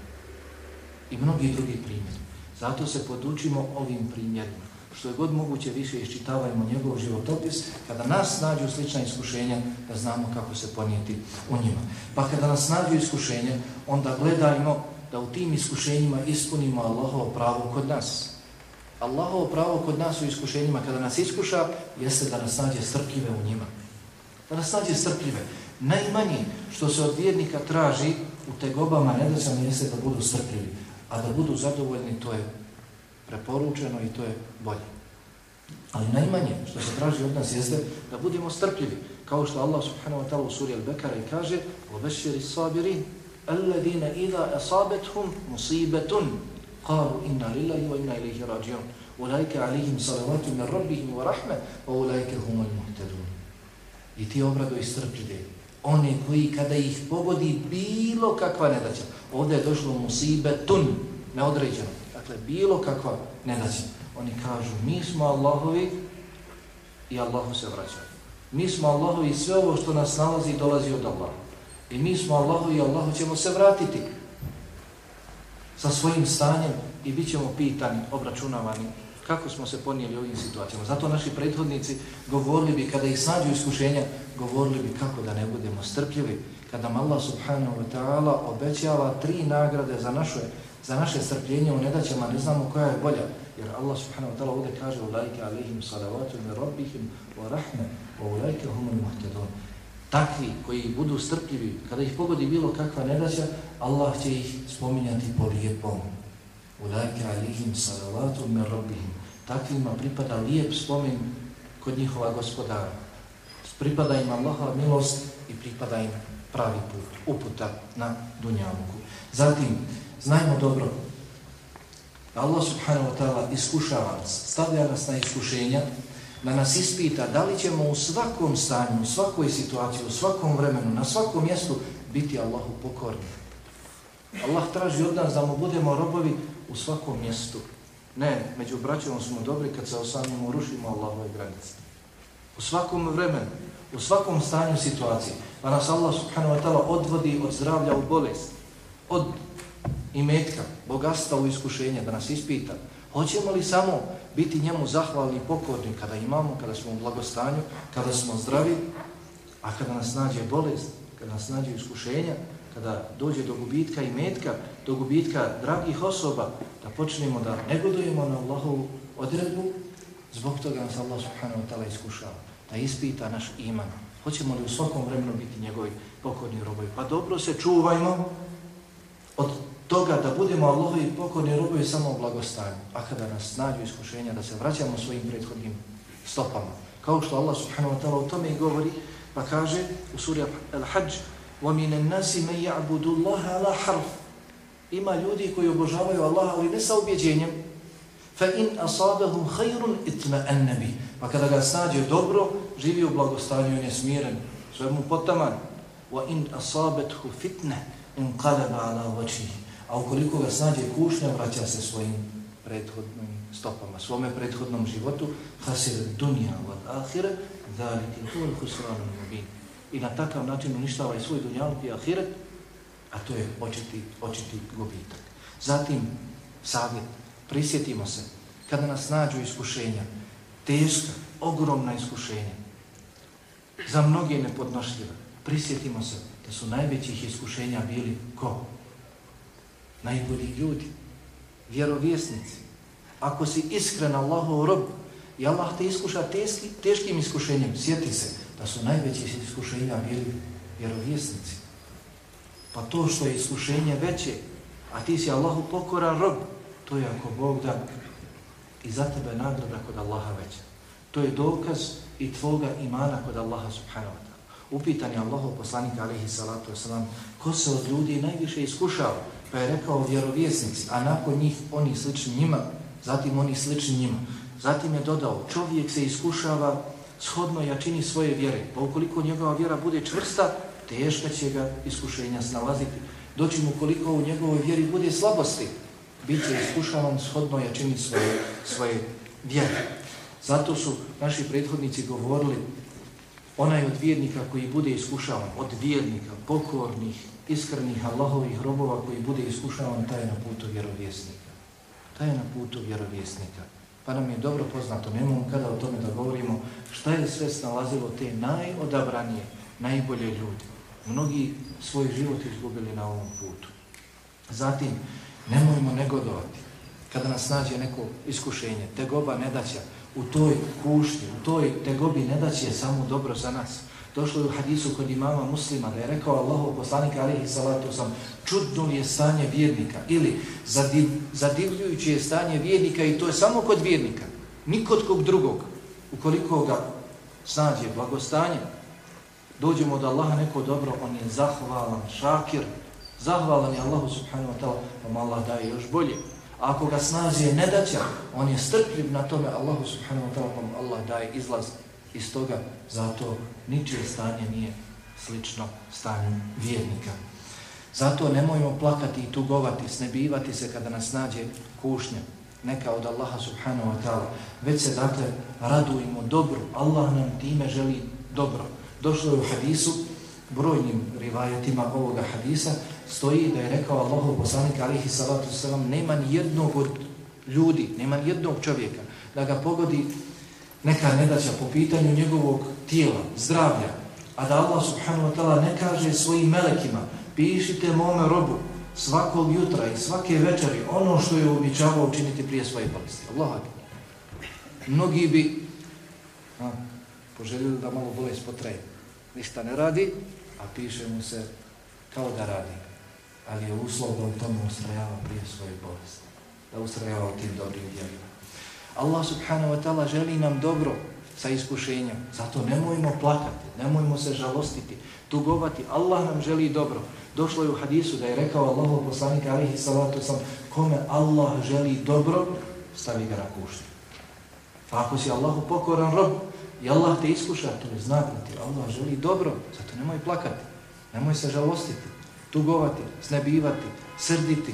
I mnogi drugi primjeri. Zato se podučimo ovim primjerima što je god moguće više iščitavajmo njegov životopis, kada nas nađu slična iskušenja, da znamo kako se ponijeti u njima. Pa kada nas nađu iskušenja, onda gledajmo da u tim iskušenjima ispunimo Allahovo pravo kod nas. Allahovo pravo kod nas u iskušenjima, kada nas iskuša, jeste da nas nađe strpljive u njima. Da nas nađe strpljive. Najmanje što se od vjernika traži u tegobama ne da sam jeste da budu strpljivi, a da budu zadovoljni, to je preporučeno i to je bolje. Ali najmanje što se traži od nas jeste da budemo strpljivi. Kao što Allah subhanahu wa ta'ala u suri Al-Bekara i kaže وَبَشِّرِ الصَّابِرِينَ الَّذِينَ إِذَا أَصَابَتْهُمْ مُصِيبَةٌ قَالُوا إِنَّا لِلَّهِ وَإِنَّا إِلَيْهِ رَاجِعُونَ أُولَٰئِكَ عَلَيْهِمْ صَلَوَاتٌ مِنْ رَبِّهِمْ وَرَحْمَةٌ وَأُولَٰئِكَ هُمُ الْمُهْتَدُونَ I ti obrado i strpljive. Oni koji kada ih pogodi bilo kakva nedaća. Ovdje je došlo musibetun, neodređeno dakle bilo kakva nedaća. Oni kažu, mi smo Allahovi i Allahu se vraćaju. Mi smo Allahovi i sve ovo što nas nalazi dolazi od Allaha. I mi smo Allahu i Allahu ćemo se vratiti sa svojim stanjem i bit ćemo pitani, obračunavani kako smo se ponijeli u ovim situacijama. Zato naši prethodnici govorili bi, kada ih snađu iskušenja, govorili bi kako da ne budemo strpljivi. Kada Allah subhanahu wa ta'ala obećava tri nagrade za naše, za naše strpljenje u nedaćama, ne znamo koja je bolja. Jer Allah subhanahu wa ta'ala ovdje kaže Ulajke alihim salavatu mi rabbihim wa rahme wa ulajke humul muhtedon. Takvi koji budu strpljivi, kada ih pogodi bilo kakva nedaća, Allah će ih spominjati po lijepom. Ulajke alihim salavatu mi rabbihim. Takvima pripada lijep spomin kod njihova gospodara. Pripada im Allaha milost i pripada im pravi put, uputa na dunjavuku. Zatim, znajmo dobro, Allah subhanahu wa ta'ala iskušava nas, stavlja nas na iskušenja, da nas ispita da li ćemo u svakom stanju, u svakoj situaciji, u svakom vremenu, na svakom mjestu biti Allahu pokorni. Allah traži od nas da mu budemo robovi u svakom mjestu. Ne, među braćom smo dobri kad se osamimo, rušimo Allahove granice. U svakom vremenu, u svakom stanju situacije. Pa nas Allah subhanahu wa ta'ala odvodi od zdravlja u bolest, od i metka, bogatstva u iskušenje, da nas ispita. Hoćemo li samo biti njemu zahvalni i pokorni kada imamo, kada smo u blagostanju, kada smo zdravi, a kada nas nađe bolest, kada nas nađe iskušenja, kada dođe do gubitka i metka, do gubitka dragih osoba, da počnemo da negodujemo na Allahovu odredbu, zbog toga nas Allah subhanahu wa ta'ala iskušava, da ispita naš iman. Hoćemo li u svakom vremenu biti njegovi pokorni robovi? Pa dobro se čuvajmo od toga da budemo Allahovi pokorni robovi samo u blagostanju, a kada nas nađu iskušenja da se vraćamo svojim prethodnim stopama. Kao što Allah subhanahu wa ta'ala u tome i govori, pa kaže u suri Al-Hajj وَمِنَ النَّاسِ مَنْ يَعْبُدُ اللَّهَ عَلَى حَرْفِ Ima ljudi koji obožavaju Allaha, ali ne sa ubjeđenjem. فَإِنْ أَصَابَهُمْ خَيْرٌ إِتْمَأَنَّ بِهِ Pa kada ga snađe dobro, živi u blagostanju i nesmiren, sve mu potaman. وَإِنْ أَصَابَتْهُ فِتْنَ إِنْ قَلَبَ عَلَى وَجْهِ A ukoliko ga snađe kušnja, vraća se svojim prethodnim stopama, svome prethodnom životu, hasir dunja vad ahire, dhaliti tuul husranom mubin. I na takav način uništava i svoj dunjal i ahiret, a to je očiti, očiti gubitak. Zatim, savjet, prisjetimo se, kada nas nađu iskušenja, teška, ogromna iskušenja, za mnoge nepodnošljiva, prisjetimo se da su najvećih iskušenja bili ko? Najbolji ljudi, vjerovjesnici. Ako si iskren Allahov rob i Allah te iskuša teški, teškim iskušenjem, sjeti se, da su najveći iskušenja bili vjerovjesnici. Pa to što je iskušenje veće, a ti si Allahu pokora rob, to je ako Bog da i za tebe nagrada kod Allaha veća. To je dokaz i tvoga imana kod Allaha subhanahu wa ta'ala. Upitan je Allahov poslanik alihi salatu wasalam, ko se od ljudi najviše iskušao? Pa je rekao vjerovjesnici, a nakon njih oni slični njima, zatim oni slični njima. Zatim je dodao, čovjek se iskušava shodno jačini svoje vjere. Pa ukoliko njegova vjera bude čvrsta, teška će ga iskušenja snalaziti. Doći mu koliko u njegovoj vjeri bude slabosti, bit će iskušavan shodno jačini svoje, svoje vjere. Zato su naši prethodnici govorili onaj od vjernika koji bude iskušavan, od vjernika, pokornih, iskrenih Allahovih robova koji bude iskušavan, taj je na putu vjerovjesnika. Taj je na putu vjerovjesnika. Pa nam je dobro poznato, nemamo kada o tome da govorimo, šta je sve snalazilo te najodabranije, najbolje ljudi. Mnogi svoj život izgubili na ovom putu. Zatim, nemojmo negodovati. Kada nas nađe neko iskušenje, tegoba nedaća, u toj kušnji, u toj tegobi nedaće samo dobro za nas. Došlo je u hadisu kod imama muslima da je rekao Allahov poslanik alihi salatu sam čudno je stanje vjernika ili zadiv, zadivljujuće je stanje vjernika i to je samo kod vjernika, nikod kog drugog. Ukoliko ga snađe blagostanje, dođemo od Allaha neko dobro, on je zahvalan, šakir, zahvalan je Allahu subhanahu wa ta'ala, pa mu Allah daje još bolje. A ako ga snađe nedaća, on je strpljiv na tome Allahu subhanahu wa ta'ala, pa mu Allah daje izlaz iz toga, zato ničije stanje nije slično stanju vjernika. Zato nemojmo plakati i tugovati, snebivati se kada nas nađe kušnja, neka od Allaha subhanahu wa ta'ala, već se dakle radujemo dobro, Allah nam time želi dobro. Došlo je u hadisu, brojnim rivajetima ovoga hadisa, stoji da je rekao Allahov poslanik alihi salatu selam, nema ni jednog od ljudi, nema ni jednog čovjeka da ga pogodi neka nedaća po pitanju njegovog tijela, zdravlja, a da Allah subhanahu wa ta'ala ne kaže svojim melekima, pišite mome robu svakog jutra i svake večeri ono što je običavao učiniti prije svoje bolesti. Allah Mnogi bi a, poželjeli da malo bolest potraje. Ništa ne radi, a piše mu se kao da radi. Ali je uslov da u tome ustrajava prije svoje bolesti. Da ustrajava u tim dobrim djelima. Allah subhanahu wa ta'ala želi nam dobro sa iskušenjem. Zato nemojmo plakati, nemojmo se žalostiti, tugovati. Allah nam želi dobro. Došlo je u hadisu da je rekao Allah poslanik alihi salatu sam kome Allah želi dobro, stavi ga na kušnju. Pa ako si Allahu pokoran rob i Allah te iskuša, to je znak da ti Allah želi dobro. Zato nemoj plakati, nemoj se žalostiti, tugovati, snebivati, srditi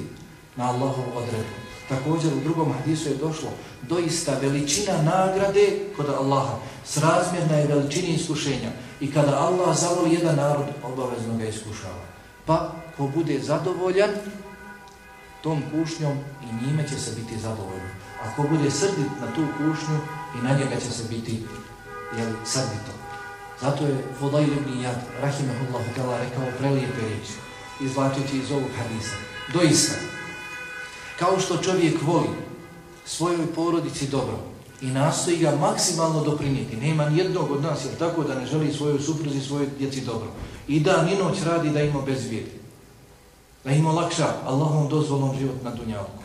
na Allahovu odredu. Također u drugom hadisu je došlo doista veličina nagrade kod Allaha. Srazmjerna je veličini iskušenja. I kada Allah zavoli jedan narod, obavezno ga iskušava. Pa ko bude zadovoljan tom kušnjom i njime će se biti zadovoljan. A ko bude srdit na tu kušnju i na njega će se biti jel, srdito. Zato je Vodajl ibn Iyad, rahimahullahu tala, rekao prelijepe riječi, izvlačeći iz ovog hadisa. Doista, Kao što čovjek voli svojoj porodici dobro i nastoji ga maksimalno doprinijeti. Nema nijednog od nas, jer tako da ne želi svojoj supruzi, svojoj djeci dobro. I da ni noć radi da ima bezvijed. Da ima lakša Allahom dozvolom život na dunjavku.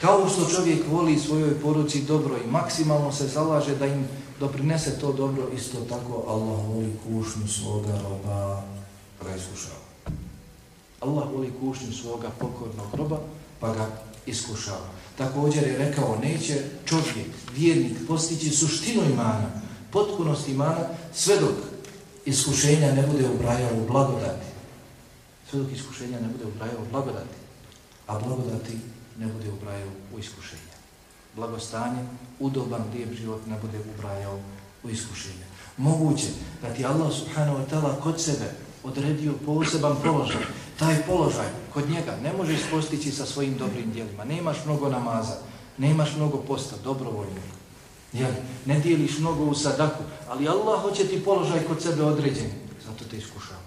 Kao što čovjek voli svojoj porodici dobro i maksimalno se zalaže da im doprinese to dobro, isto tako Allah voli kušnju svoga roba pa ga iskušava. Allah voli kušnju svoga pokornog roba pa ga iskušava. Također je rekao, neće čovjek, vjernik, postići suštinu imana, potpunost imana, sve dok iskušenja ne bude ubrajao u blagodati. Sve dok iskušenja ne bude ubrajao u blagodati, a blagodati ne bude ubrajao u iskušenja. Blagostanje, udoban, lijep život ne bude ubrajao u iskušenja. Moguće da ti Allah subhanahu wa ta'ala kod sebe odredio poseban položaj. Taj položaj kod njega ne možeš postići sa svojim dobrim dijelima. Nemaš mnogo namaza, nemaš mnogo posta, dobrovoljno. Jel? Ne dijeliš mnogo u sadaku, ali Allah hoće ti položaj kod sebe određen. Zato te iskušava.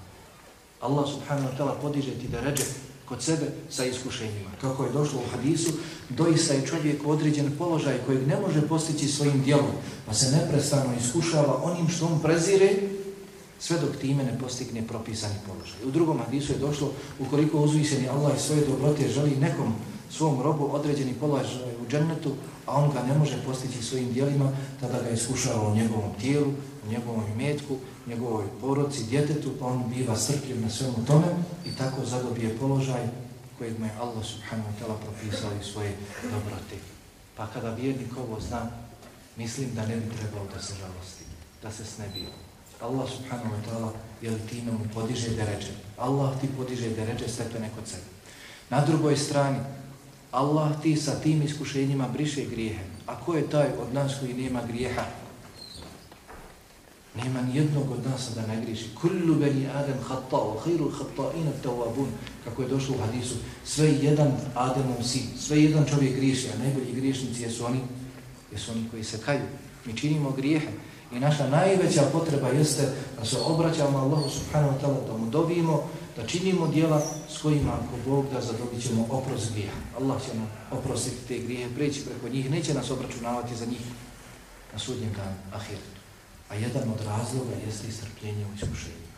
Allah subhanahu wa ta'ala podiže ti da ređe kod sebe sa iskušenjima. Kako je došlo u hadisu, doista je čovjek određen položaj kojeg ne može postići svojim dijelom, pa se neprestano iskušava onim što on prezire sve dok time ne postigne propisani položaj. U drugom hadisu je došlo, ukoliko uzvišeni Allah i svoje dobrote želi nekom svom robu određeni položaj u džennetu, a on ga ne može postići svojim dijelima, tada ga iskušava u njegovom tijelu, u njegovom imetku, u njegovoj poroci, djetetu, pa on biva strpljiv na svemu tome i tako zadobije položaj kojeg mu je Allah subhanahu wa ta'ala propisao i svoje dobrote. Pa kada vjernik ovo zna, mislim da ne bi trebalo da se žalosti, da se snebio. Allah subhanahu wa ta'ala je time mu podiže deređe. Allah ti podiže deređe stepene kod sebe. Na drugoj strani, Allah ti sa tim iskušenjima briše grijehe. A ko je taj od nas koji nema grijeha? Nema ni jednog od nas da ne griši. Kullu beni Adem hatta'u, khairu hatta'ina tawabun. Kako je došlo u hadisu, sve jedan Ademom sin, sve jedan čovjek griši, a najbolji griješnici jesu oni, jesu oni koji se kaju. Mi činimo grijehe. I naša najveća potreba jeste da se obraćamo Allahu subhanahu wa ta'ala, da mu dobijemo, da činimo dijela s kojima ako Bog da zadobit ćemo oprost grija. Allah će nam oprostiti te grije, preći preko njih, neće nas obračunavati za njih na sudnjem danu, ahiretu. A jedan od razloga jeste i strpljenje u iskušenjima.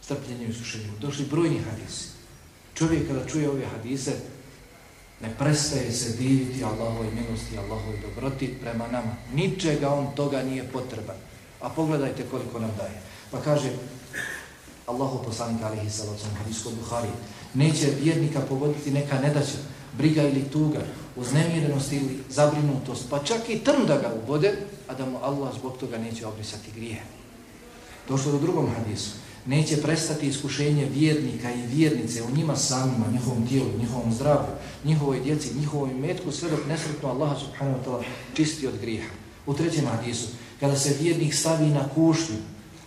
Strpljenje u iskušenjima. Došli brojni hadisi. Čovjek kada čuje ove hadise, ne prestaje se diviti Allahovoj milosti, Allahove dobroti prema nama. Ničega on toga nije potreban. A pogledajte koliko nam daje. Pa kaže Allahu poslanik alihi salacom hadijsko Buhari, neće vjernika pogoditi neka nedaća, briga ili tuga, uznemirenost ili zabrinutost, pa čak i trn da ga ubode, a da mu Allah zbog toga neće obrisati grije. Došlo do drugom hadisu neće prestati iskušenje vjernika i vjernice u njima samima, njihovom tijelu, njihovom zdravlju, njihovoj djeci, njihovom metku, sve dok nesretno Allaha subhanahu wa ta'ala čisti od grijeha. U trećem hadisu, kada se vjernik stavi na kušnju,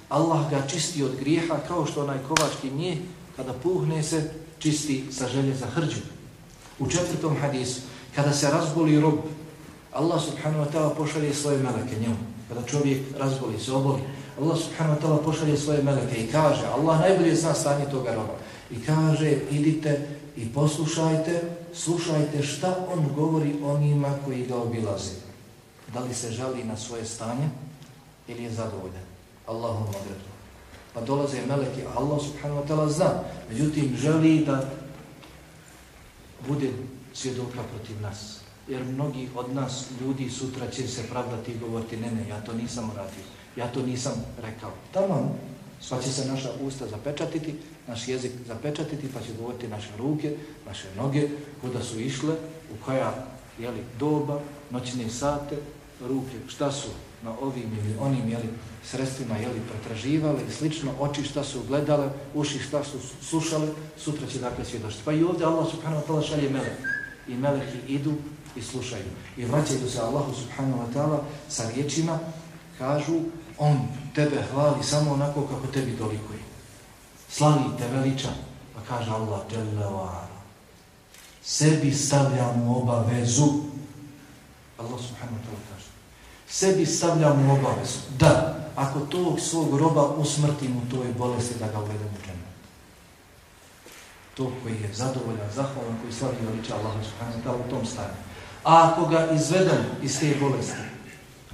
Allah ga čisti od grijeha kao što onaj kovački nije, kada puhne se, čisti sa želje za hrđu. U četvrtom hadisu, Kada se razboli rob, Allah subhanahu wa ta'ala pošalje svoje meleke njemu. Kada čovjek razboli se, oboli, Allah subhanahu wa ta'ala pošalje svoje meleke i kaže, Allah najbolje zna stanje toga roba. I kaže, idite i poslušajte, slušajte šta on govori onima koji ga obilaze. Da li se žali na svoje stanje ili je zadovoljan? Allahom odredu. Pa dolaze meleki, Allah subhanahu wa ta'ala zna. Međutim, želi da bude svjedoka protiv nas. Jer mnogi od nas, ljudi, sutra će se pravdati i govoriti, ne, ne, ja to nisam radio, ja to nisam rekao. Tamo, sva će se naša usta zapečatiti, naš jezik zapečatiti, pa će govoriti naše ruke, naše noge, kuda su išle, u koja, jeli, doba, noćne sate, ruke, šta su na ovim ili onim, jeli, sredstvima, jeli, pretraživale i slično, oči šta su gledale, uši šta su slušale, sutra će dakle svjedošti. Pa i ovdje Allah subhanahu wa ta'ala šalje melek. I meleki idu i slušaju. I vraćaju se Allahu subhanahu wa ta'ala sa riječima, kažu, on tebe hvali samo onako kako tebi dolikuje. Slavi te veliča, pa kaže Allah, sebi stavljam u obavezu. Allah subhanahu wa ta'ala kaže, sebi stavljam u obavezu, da, ako tog svog roba usmrtim u toj bolesti, da ga uvedem u džennet. To koji je zadovoljan, zahvalan, koji slavi veliča Allah subhanahu wa ta'ala u tom stanju. A ako ga izvedem iz te bolesti,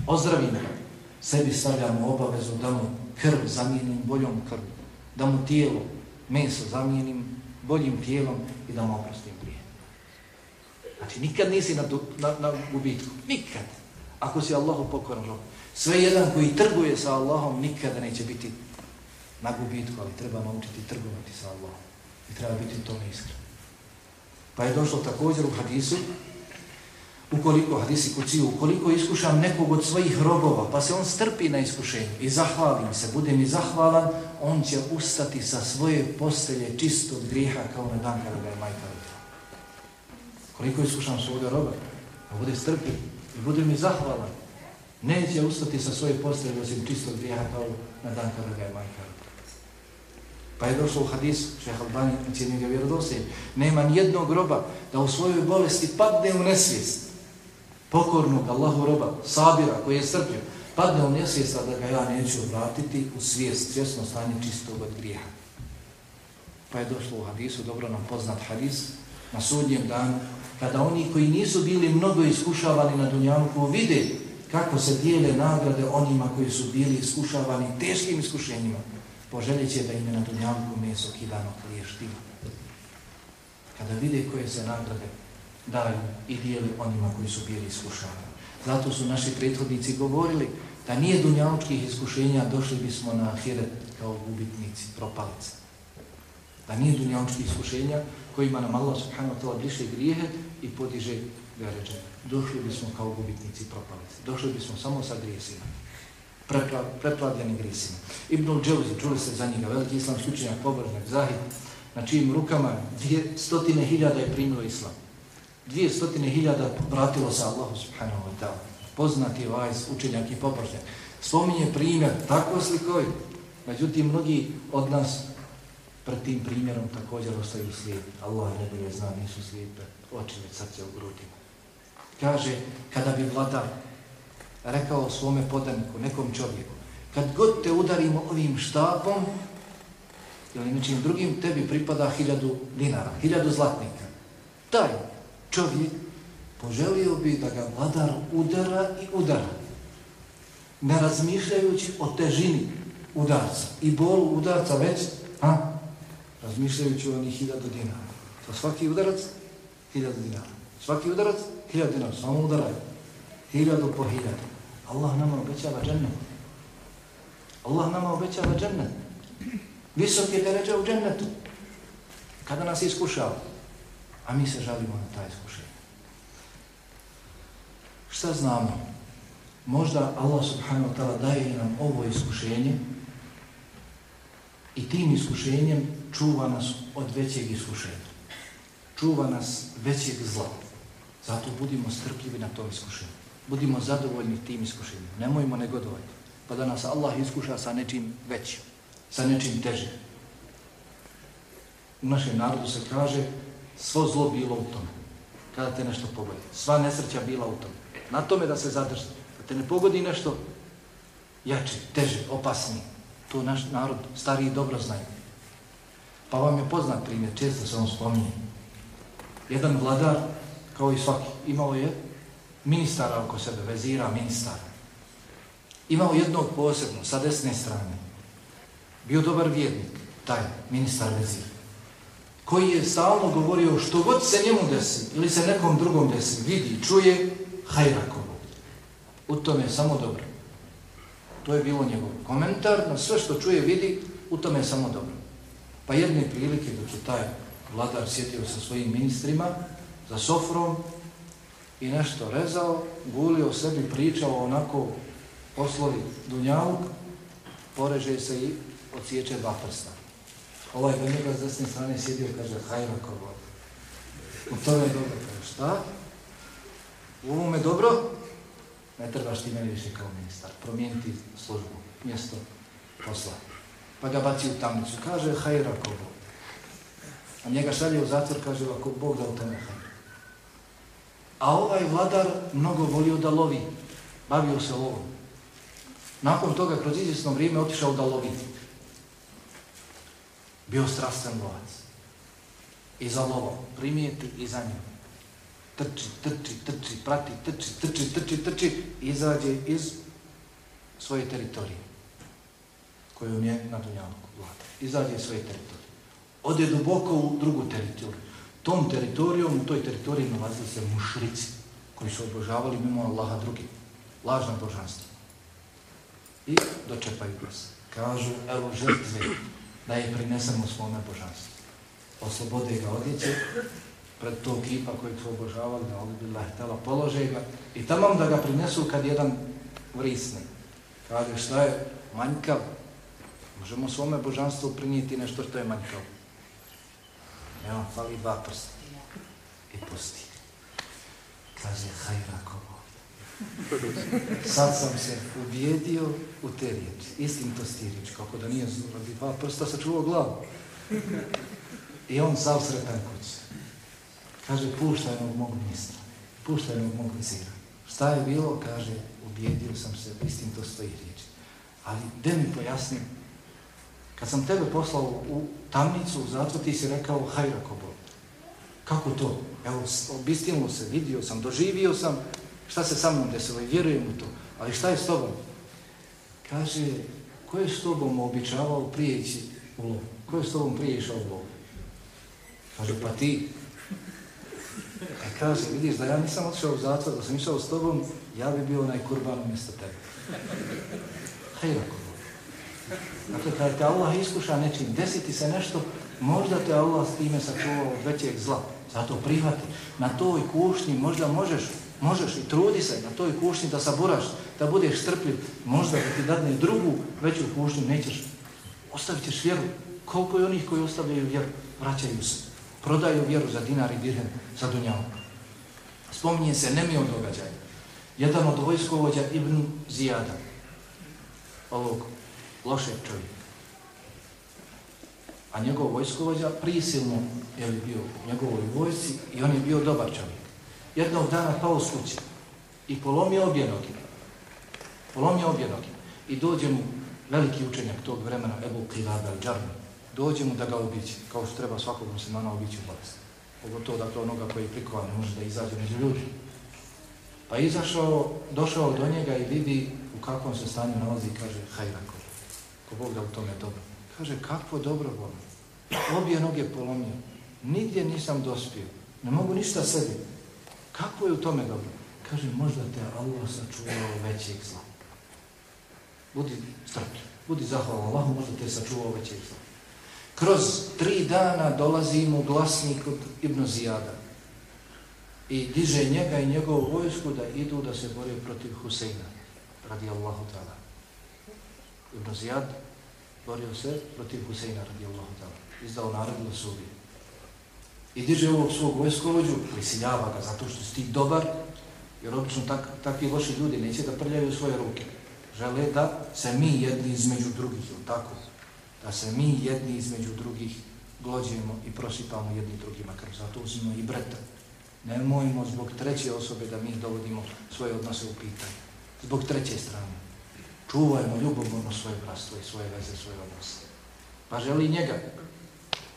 ozdravim ga, sebi stavljamo obavezu da mu krv zamijenim boljom krv, da mu tijelo, meso zamijenim boljim tijelom i da mu oprostim prije. Znači, nikad nisi na, na, na gubitku. Nikad. Ako si Allahu pokoran rob. Sve jedan koji trguje sa Allahom nikada neće biti na gubitku, ali treba naučiti trgovati sa Allahom. I treba biti to iskren. Pa je došlo također u hadisu, ukoliko, hadisi kuciju, ukoliko iskušam nekog od svojih robova, pa se on strpi na iskušenju i zahvalim se, bude mi zahvalan, on će ustati sa svoje postelje čisto od grijeha kao na dan kada ga je majka rodila. Koliko iskušam svoga roba, pa bude strpi i bude mi zahvalan, neće ustati sa svoje postelje osim čisto od grijeha kao na dan kada ga je majka rodila. Pa je došlo u hadis, šeha Albani, cijenim ga vjerodosije, nema nijednog groba da u svojoj bolesti padne u nesvijest, pokornog Allahu roba, sabira koji je srpljiv, padne u nesvijest, da ga ja neću vratiti u svijest, svjesno stanje čistog od grijeha. Pa je došlo u hadisu, dobro nam poznat hadis, na sudnjem danu, kada oni koji nisu bili mnogo iskušavani na Dunjanku vide kako se dijele nagrade onima koji su bili iskušavani teškim iskušenjima, poželjet će da im je na Dunjanku meso kidano kliještima. Kada vide koje se nagrade daju i dijeli onima koji su bili iskušani. Zato su naši prethodnici govorili da nije dunjalučkih iskušenja, došli bismo na ahiret kao gubitnici, propalice. Da nije dunjalučkih iskušenja kojima nam Allah subhanahu wa ta'la bliše grijehe i podiže veređe. Došli bismo kao gubitnici, propalice. Došli bismo samo sa grijesima. Preplavljeni grijesima. Ibnul Džavzi, čuli ste za njega, veliki islamski učenjak, pobožnjak, zahid, na čijim rukama dvije stotine hiljada je primilo islam dvije stotine hiljada vratilo se Allahu subhanahu wa ta'ala. Poznati ovaj učenjak i poprošnjak. Spominje primjer, tako slikovi. Međutim, mnogi od nas pred tim primjerom također ostaju slijepi. Allah ne bi zna, nisu slijepe. Oči već srce u grudima. Kaže, kada bi vladar rekao svome podaniku, nekom čovjeku, kad god te udarimo ovim štapom, ili nečim drugim, tebi pripada hiljadu dinara, hiljadu zlatnika. Taj čovjek poželio bi da ga vladar udara i udara, ne razmišljajući o težini udarca i bolu udarca već, a, razmišljajući o onih hiljadu dinara. To svaki udarac, hiljadu dinara. Svaki udarac, hiljadu dinara. Samo udaraju. Hiljadu po hiljadu. Allah nama obećava džennet. Allah nama obećava džennet. Visoke je u džennetu. Kada nas iskušava. A mi se žalimo na taj iskušenje. Šta znamo? Možda Allah subhanahu wa ta'ala daje nam ovo iskušenje i tim iskušenjem čuva nas od većeg iskušenja. Čuva nas većeg zla. Zato budimo strpljivi na to iskušenje. Budimo zadovoljni tim iskušenjem. Nemojmo negodovati. Pa da nas Allah iskuša sa nečim većim. Sa nečim težim. U našem narodu se kaže svo zlo bilo u tome. kada te nešto pogodi. Sva nesreća bila u tome. Na tome da se zadrži. Da te ne pogodi nešto jače, teže, opasnije. To naš narod stariji dobro znaju. Pa vam je poznat primjer, često se on spominje. Jedan vladar, kao i svaki, imao je ministara oko sebe, vezira ministara. Imao jednog posebno, sa desne strane. Bio dobar vjernik, taj ministar vezir. Koji je stalno govorio što god se njemu desi, ili se nekom drugom desi, vidi, čuje, hajrakovo. U tome je samo dobro. To je bilo njegov komentar na sve što čuje, vidi, u tome je samo dobro. Pa jedne prilike dok je taj vladar sjetio sa svojim ministrima za sofrom i nešto rezao, gulio sebi, pričao onako poslovi Dunjaluk, poreže se i odsjeće dva prsta. Ovaj do njega s desne strane sjedio i kaže, hajra kogo. U tome je dobro. Kaže, šta? U ovome dobro? Ne trebaš ti meni više kao ministar. Promijeniti službu, mjesto posla. Pa ga baci u tamnicu. Kaže, hajra kogo. A njega šalje u zatvor, kaže, ako Bog da u tome hajra. A ovaj vladar mnogo volio da lovi. Bavio se lovom. Nakon toga, kroz izvjesno vrijeme, otišao da lovi. Bio strastan lovac. I za lovom, primijeti i za njim. Trči, trči, trči, prati, trči, trči, trči, trči, izađe iz svoje teritorije koju je na Dunjavku vlada. Izađe iz svoje teritorije. Ode duboko u drugu teritoriju. Tom teritorijom, u toj teritoriji nalazili se mušrici koji su obožavali mimo Allaha drugi. Lažno božanstva. I dočepaju nas. Kažu, evo žrtve, da je prinesemo svome božanstvu. Oslobode ga odjeće pred tog kipa kojeg su obožavali, da ovdje bila htjela, polože ga i tamo da ga prinesu kad jedan vrisne. Kaže, šta je manjkav? Možemo svome božanstvu prinijeti nešto što je manjkav. Evo, fali dva prsta. I pusti. Kaže, hajra kovo. Sad sam se ubijedio u te riječi. Istim to kako da nije radi dva prsta sačuvao glavu. I on sav sretan kuć. Kaže, puštaj mog mog ministra. Puštaj mog mog vizira. Šta je bilo? Kaže, ubijedio sam se, istim to stoji riječi. Ali, gde mi pojasni? Kad sam tebe poslao u tamnicu, zato ti si rekao, hajra kobol. Kako to? Evo, obistinilo se, vidio sam, doživio sam, šta se sa mnom desilo i vjerujem u to. Ali šta je s tobom? Kaže, ko je s tobom običavao prijeći u lov? Ko je s tobom priješao u lov? Kaže, pa ti. E kaže, vidiš da ja nisam otišao u zatvor, da sam išao s tobom, ja bi bio onaj kurban umjesto tebe. Hej, ako Dakle, kada te Allah iskuša nečim, desiti se nešto, možda te Allah s time sačuvao od većeg zla. Zato prihvati. Na toj kušnji možda možeš Možeš i trudi se na toj kušnji da saburaš, da budeš strpljiv. Možda da ti dadne drugu veću kušnju, nećeš. Ostavit ćeš vjeru. Koliko je onih koji ostavljaju vjeru? Vraćaju se. Prodaju vjeru za dinar i dirhem, za dunjavu. Spominje se nemio događaj. Jedan od vojskovođa Ibn Zijada, ovog lošeg čovjeka. A njegov vojskovođa prisilno je bio u njegovoj vojci i on je bio dobar čovjek jednog dana pao s kuće i polomio obje noge. Polomio obje noge. I dođe mu veliki učenjak tog vremena, Ebu Qilab al-Džarni, dođe mu da ga obići, kao što treba svakog muslimana obići u bolest. Pogotovo dakle onoga koji je prikovan, ne može da izađe među ljudi. Pa izašao, došao do njega i vidi u kakvom se stanju nalazi i kaže, hajrako, ko, ko Bog da u tome dobro. Kaže, kakvo dobro volim. Obje noge polomio. Nigdje nisam dospio. Ne mogu ništa sebi. Kako je u tome dobro? Kaže, možda te Allah sačuvao većeg zla. Budi strpljiv, budi zahvalan Allahu, možda te sačuvao većeg zla. Kroz tri dana dolazi mu glasnik od Ibn Zijada i diže njega i njegovu vojsku da idu da se bore protiv Huseina, radi Allahu ta'ala. Ibn Zijad borio se protiv Huseina, radi Allahu ta'ala. Izdao naredno da. I diže ovog svog vojskovođu, prisiljava ga zato što si ti dobar, jer obično tak, takvi loši ljudi neće da prljaju svoje ruke. Žele da se mi jedni između drugih, ili tako? Da se mi jedni između drugih glođemo i prosipamo jedni drugima krv. Zato uzimo i breta. Nemojmo zbog treće osobe da mi dovodimo svoje odnose u pitanje. Zbog treće strane. Čuvajmo ljubomorno svoje brastvo i svoje veze, svoje odnose. Pa želi njega.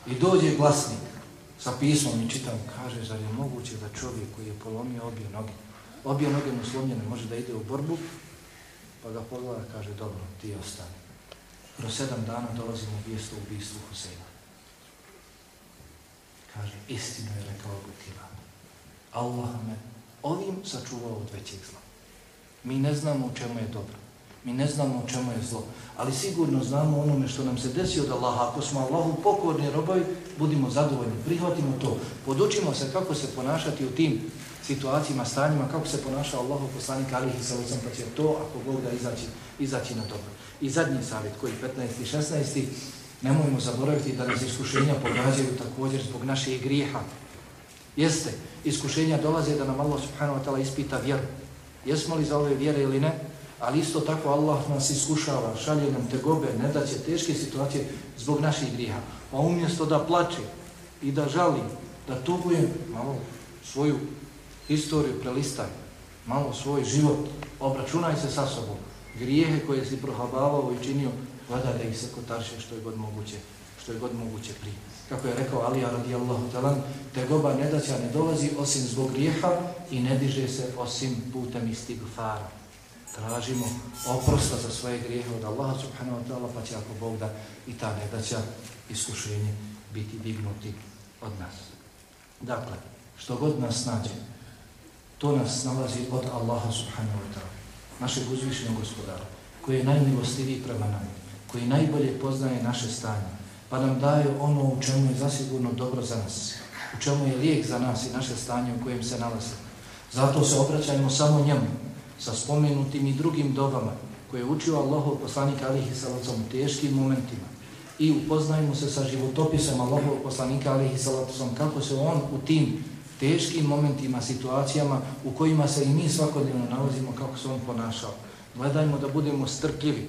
I dođe glasnik sa pismom i čitam, kaže, zar je moguće da čovjek koji je polomio obje noge, obje noge mu slomljene, može da ide u borbu, pa ga pogleda, kaže, dobro, ti ostani. Kroz sedam dana dolazimo u u ubijstvu Huseina. Kaže, istinu je rekao Gutila. Allah me ovim sačuvao od većeg zla. Mi ne znamo u čemu je dobro. Mi ne znamo u čemu je zlo. Ali sigurno znamo onome što nam se desi od Allaha. Ako smo Allahu pokorni robovi, budimo zadovoljni. Prihvatimo to. Podučimo se kako se ponašati u tim situacijama, stanjima, kako se ponaša Allahu poslanik alihi sallam, pa će to, ako Bog da izaći, izaći na dobro. I zadnji savjet, koji 15. i 16. Nemojmo zaboraviti da nas iskušenja pogađaju također zbog naših grijeha. Jeste, iskušenja dolaze da nam Allah subhanahu wa ta'ala ispita vjeru. Jesmo li za ove vjere ili ne? Ali isto tako Allah nas iskušava, šalje nam tegobe, ne da će teške situacije zbog naših grijeha. Pa umjesto da plače i da žali, da tuguje, malo svoju historiju prelistaj, malo svoj život, obračunaj se sa sobom. Grijehe koje si prohabavao i činio, vada da ih se kotarše što je god moguće, što je god moguće prije. Kako je rekao Alija radijallahu talan, tegoba nedaća ne dolazi osim zbog grijeha i ne diže se osim putem istigfara. Tražimo oprosta za svoje grijehe od Allaha subhanahu wa ta'ala, pa će ako Bog da i ta nedaća iskušenje biti dignuti od nas. Dakle, što god nas nađe, to nas nalazi od Allaha subhanahu wa ta'ala, našeg uzvišenog gospodara, koji je najmilostiviji prema nam, koji najbolje poznaje naše stanje, pa nam daje ono u čemu je zasigurno dobro za nas, u čemu je lijek za nas i naše stanje u kojem se nalazimo. Zato se obraćajmo samo njemu, sa spomenutim i drugim dobama, koje je učio Allahov poslanik alihi salacom u teškim momentima i upoznajmo se sa životopisom Allahov poslanika alihi salacom, kako se on u tim teškim momentima, situacijama u kojima se i mi svakodnevno nalazimo, kako se on ponašao. Gledajmo da budemo strpljivi,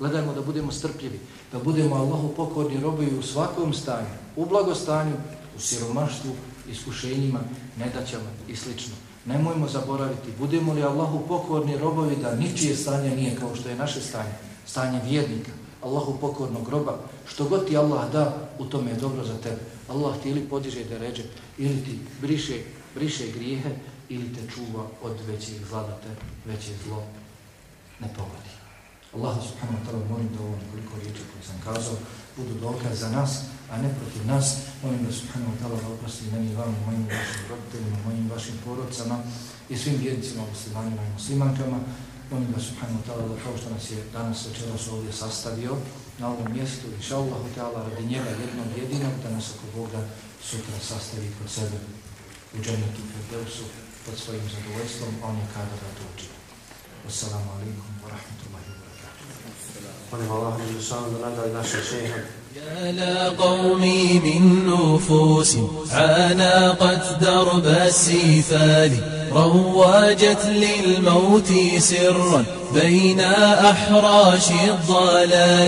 Gledajmo da budemo strpljivi, da budemo Allahu pokorni robovi u svakom stanju, u blagostanju, u siromaštvu, iskušenjima, nedaćama i slično. Nemojmo zaboraviti, budemo li Allahu pokorni robovi da ničije stanje nije kao što je naše stanje, stanje vjernika, Allahu pokornog roba, što god ti Allah da, u tome je dobro za tebe. Allah ti ili podiže da ređe, ili ti briše, briše grijehe, ili te čuva od većih zla da te veće zlo ne pogodi. Allah subhanahu wa ta'ala molim da ovo nekoliko riječi koje sam kazao budu dokaz za nas, a ne protiv nas. Molim da subhanahu wa ta'ala da oprosti meni i vam, mojim vašim roditeljima, mojim vašim porodcama i svim vjernicima, muslimanima i muslimankama. Molim da subhanahu wa ta'ala da kao što nas je danas večeras ovdje sastavio na ovom mjestu, inša Allah ta'ala radi njega jednog jedinog, da nas ako Boga sutra sastavi kod sebe u džennetu Ferdeusu pod svojim zadovoljstvom, on je kada da to učinu. Wassalamu alaikum wa rahmatullahi wa Molim Allah da da nadali naše šeha. يا لقومي من نفوس عانقت درب السفال رواجت للموت سرا بين أحراش الضلال.